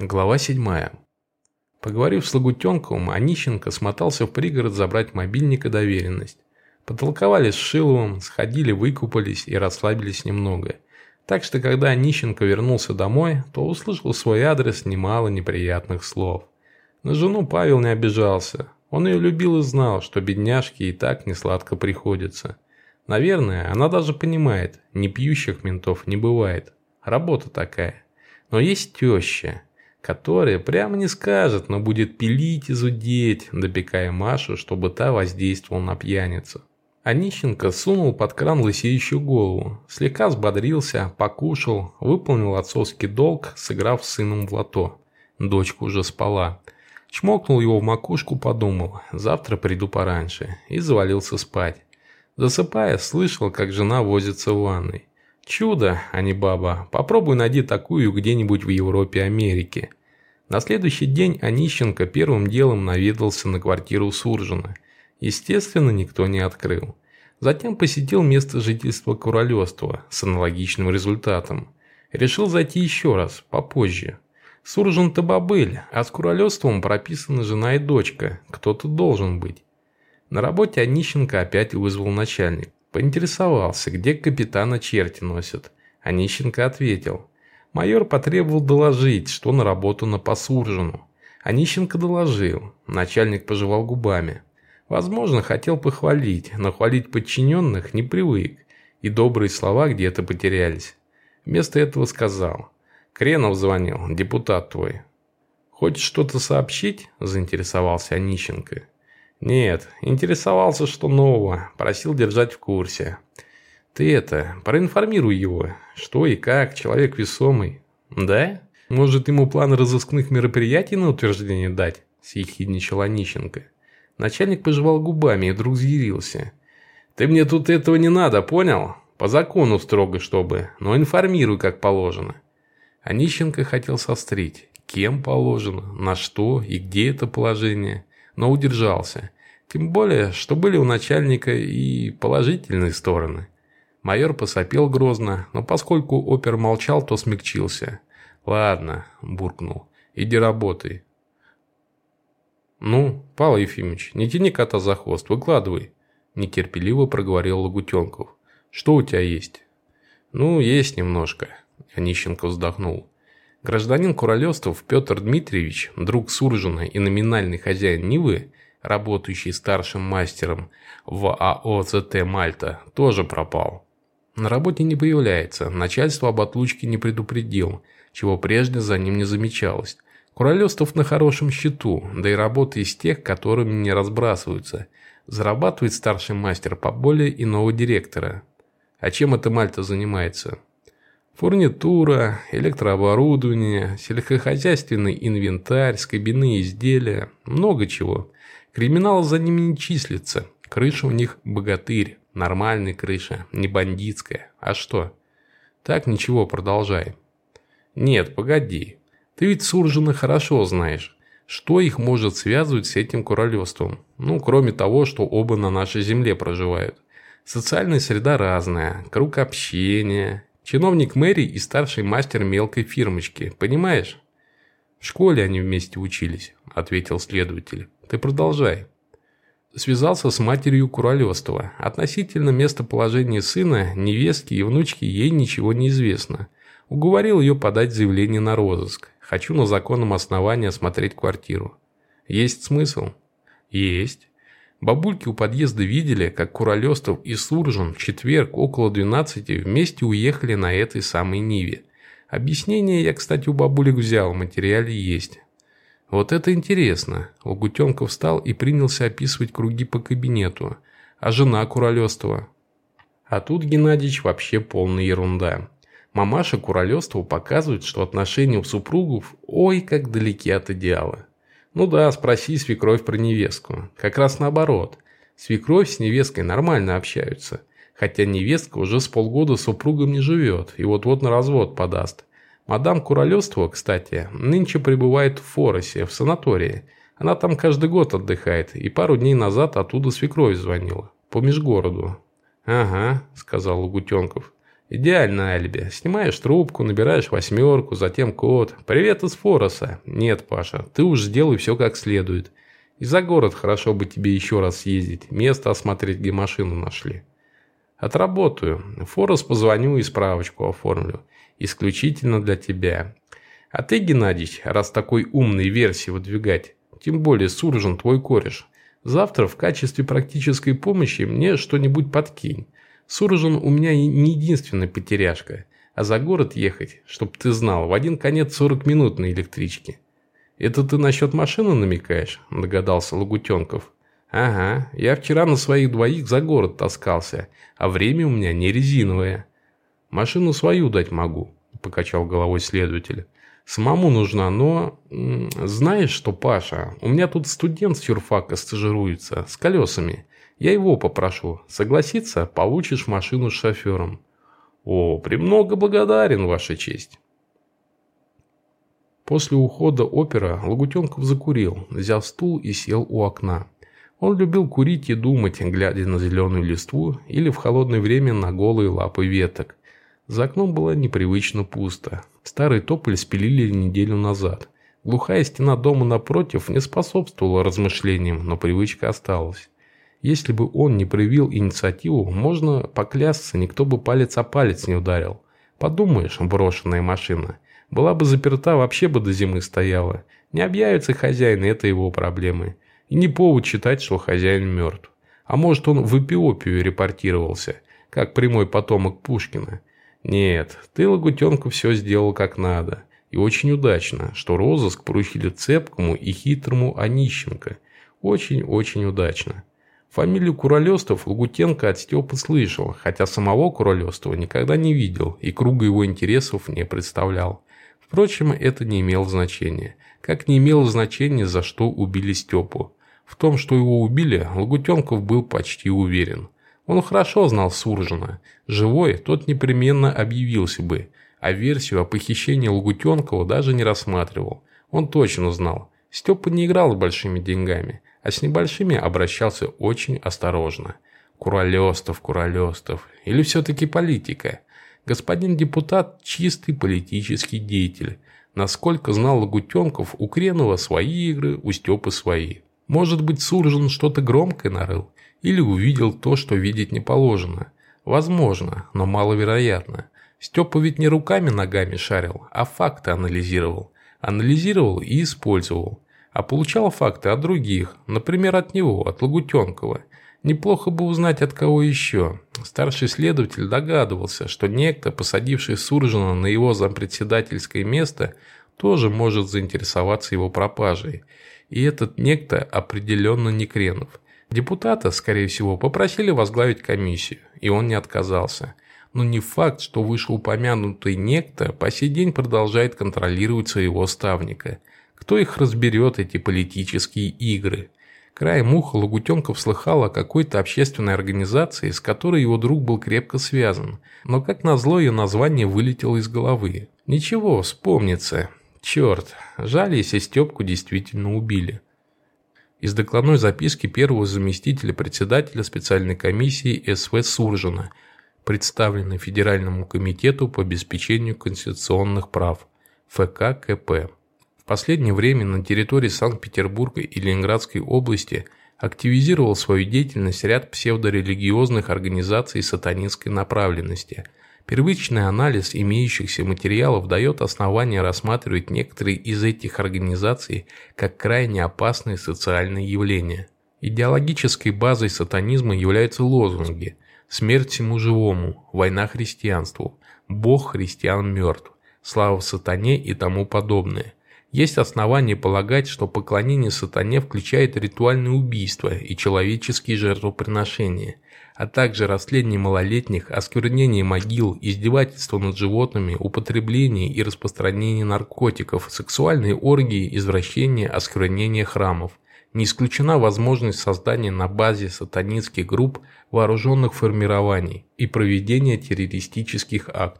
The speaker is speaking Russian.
Глава 7. Поговорив с Лагутенковым, Онищенко смотался в пригород забрать мобильник и доверенность. Потолковали с Шиловым, сходили, выкупались и расслабились немного. Так что, когда Онищенко вернулся домой, то услышал свой адрес немало неприятных слов. На жену Павел не обижался. Он ее любил и знал, что бедняжке и так несладко приходится. Наверное, она даже понимает, не пьющих ментов не бывает. Работа такая. Но есть теща, которая прямо не скажет, но будет пилить и зудеть, допекая Машу, чтобы та воздействовала на пьяницу. Онищенко сунул под кран лысеющую голову, слегка взбодрился, покушал, выполнил отцовский долг, сыграв с сыном в лото. Дочка уже спала. Чмокнул его в макушку, подумал, завтра приду пораньше, и завалился спать. Засыпая, слышал, как жена возится в ванной. Чудо, а не баба. Попробуй найди такую где-нибудь в Европе, Америке. На следующий день Онищенко первым делом наведался на квартиру Суржина. Естественно, никто не открыл. Затем посетил место жительства Куролёства с аналогичным результатом. Решил зайти еще раз, попозже. Суржин-то бобыль, а с Куролёством прописана жена и дочка. Кто-то должен быть. На работе Онищенко опять вызвал начальник. Поинтересовался, где капитана черти носят. Онищенко ответил. Майор потребовал доложить, что на работу на посуржину. Онищенко доложил. Начальник пожевал губами. Возможно, хотел похвалить, но хвалить подчиненных не привык. И добрые слова где-то потерялись. Вместо этого сказал. Кренов звонил, депутат твой. Хочешь что-то сообщить? Заинтересовался Онищенко. «Нет, интересовался, что нового, просил держать в курсе. Ты это, проинформируй его, что и как, человек весомый. Да? Может, ему план разыскных мероприятий на утверждение дать?» – съехидничал Онищенко. Начальник пожевал губами и вдруг взъярился. «Ты мне тут этого не надо, понял? По закону строго, чтобы, но информируй, как положено». Онищенко хотел сострить. Кем положено, на что и где это положение но удержался. Тем более, что были у начальника и положительные стороны. Майор посопел грозно, но поскольку опер молчал, то смягчился. «Ладно», – буркнул, – «иди работай». «Ну, Павел Ефимович, не тяни кота за хвост, выкладывай», – нетерпеливо проговорил Лагутенков. «Что у тебя есть?» «Ну, есть немножко», – Онищенко вздохнул. Гражданин Куролёстов Петр Дмитриевич, друг Суржина и номинальный хозяин Нивы, работающий старшим мастером в АО ЦТ «Мальта», тоже пропал. На работе не появляется, начальство об отлучке не предупредил, чего прежде за ним не замечалось. Куролёстов на хорошем счету, да и работа из тех, которыми не разбрасываются. Зарабатывает старший мастер по более иного директора. А чем эта Мальта занимается? Фурнитура, электрооборудование, сельскохозяйственный инвентарь, скобяные изделия, много чего. Криминал за ними не числится. Крыша у них богатырь, нормальная крыша, не бандитская. А что? Так ничего, продолжай. Нет, погоди. Ты ведь Суржина хорошо знаешь. Что их может связывать с этим королевством? Ну, кроме того, что оба на нашей земле проживают. Социальная среда разная, круг общения, Чиновник мэрии и старший мастер мелкой фирмочки, понимаешь? В школе они вместе учились, ответил следователь. Ты продолжай. Связался с матерью Куролёстова. Относительно местоположения сына, невестки и внучки ей ничего не известно. Уговорил ее подать заявление на розыск. Хочу на законном основании осмотреть квартиру. Есть смысл? Есть. Бабульки у подъезда видели, как Куролёстов и Суржин в четверг около 12 вместе уехали на этой самой Ниве. Объяснение я, кстати, у бабулек взял, в материале есть. Вот это интересно. Лагутенков встал и принялся описывать круги по кабинету. А жена Куролёстова? А тут, Геннадьевич, вообще полная ерунда. Мамаша Куролёстова показывает, что отношения у супругов ой как далеки от идеала. Ну да, спроси свекровь про невестку. Как раз наоборот. Свекровь с невесткой нормально общаются. Хотя невестка уже с полгода с супругом не живет и вот-вот на развод подаст. Мадам Куролёвство, кстати, нынче пребывает в Форосе, в санатории. Она там каждый год отдыхает, и пару дней назад оттуда свекровь звонила. По межгороду. «Ага», – сказал Лугутенков. Идеальное алиби. Снимаешь трубку, набираешь восьмерку, затем код. «Привет из Фороса». Нет, Паша, ты уж сделай все как следует. И за город хорошо бы тебе еще раз съездить. Место осмотреть, где машину нашли. Отработаю. Форос позвоню и справочку оформлю. Исключительно для тебя. А ты, Геннадий, раз такой умный версии выдвигать, тем более Суржин твой кореш, завтра в качестве практической помощи мне что-нибудь подкинь. Суржин у меня не единственная потеряшка, а за город ехать, чтоб ты знал, в один конец 40 минут на электричке. Это ты насчет машины намекаешь, догадался Лагутенков. Ага, я вчера на своих двоих за город таскался, а время у меня не резиновое. Машину свою дать могу, покачал головой следователь. Самому нужна, но... Знаешь что, Паша, у меня тут студент с юрфака стажируется, с колесами. Я его попрошу. Согласится, получишь машину с шофером. О, премного благодарен, Ваша честь. После ухода опера Лагутенков закурил, взял стул и сел у окна. Он любил курить и думать, глядя на зеленую листву или в холодное время на голые лапы веток. За окном было непривычно пусто. Старый тополь спилили неделю назад. Глухая стена дома напротив не способствовала размышлениям, но привычка осталась. Если бы он не проявил инициативу, можно поклясться, никто бы палец о палец не ударил. Подумаешь, брошенная машина. Была бы заперта, вообще бы до зимы стояла. Не объявится хозяин, это его проблемы. И не повод считать, что хозяин мертв. А может, он в Эпиопию репортировался, как прямой потомок Пушкина. Нет, ты, Лагутенко, все сделал как надо. И очень удачно, что розыск поручили цепкому и хитрому Онищенко. Очень-очень удачно. Фамилию Куролестов Лагутенко от Степы слышал, хотя самого Куролестова никогда не видел и круга его интересов не представлял. Впрочем, это не имело значения. Как не имело значения, за что убили Степу. В том, что его убили, Лагутенков был почти уверен. Он хорошо знал Суржина. Живой, тот непременно объявился бы, а версию о похищении Лагутенкова даже не рассматривал. Он точно знал. Степа не играл с большими деньгами а с небольшими обращался очень осторожно. Куролестов, Куролестов. Или все-таки политика? Господин депутат – чистый политический деятель. Насколько знал Лагутенков, у Кренова свои игры, у Степы свои. Может быть, Суржин что-то громкое нарыл? Или увидел то, что видеть не положено? Возможно, но маловероятно. Степа ведь не руками-ногами шарил, а факты анализировал. Анализировал и использовал а получал факты от других, например, от него, от Лагутенкова. Неплохо бы узнать от кого еще. Старший следователь догадывался, что некто, посадивший Суржина на его зампредседательское место, тоже может заинтересоваться его пропажей. И этот некто определенно не Кренов. Депутата, скорее всего, попросили возглавить комиссию, и он не отказался. Но не факт, что вышеупомянутый некто по сей день продолжает контролировать своего ставника – кто их разберет, эти политические игры? Краем уха Лагутенков слыхал о какой-то общественной организации, с которой его друг был крепко связан, но как назло ее название вылетело из головы. Ничего, вспомнится. Черт, жаль, если Степку действительно убили. Из докладной записки первого заместителя председателя специальной комиссии СВ Суржина, представленной Федеральному комитету по обеспечению конституционных прав ФККП последнее время на территории Санкт-Петербурга и Ленинградской области активизировал свою деятельность ряд псевдорелигиозных организаций сатанинской направленности. Первичный анализ имеющихся материалов дает основание рассматривать некоторые из этих организаций как крайне опасные социальные явления. Идеологической базой сатанизма являются лозунги «Смерть всему живому», «Война христианству», «Бог христиан мертв», «Слава сатане» и тому подобное. Есть основания полагать, что поклонение сатане включает ритуальные убийства и человеческие жертвоприношения, а также растление малолетних, осквернение могил, издевательство над животными, употребление и распространение наркотиков, сексуальные оргии, извращение, осквернение храмов. Не исключена возможность создания на базе сатанинских групп вооруженных формирований и проведения террористических актов.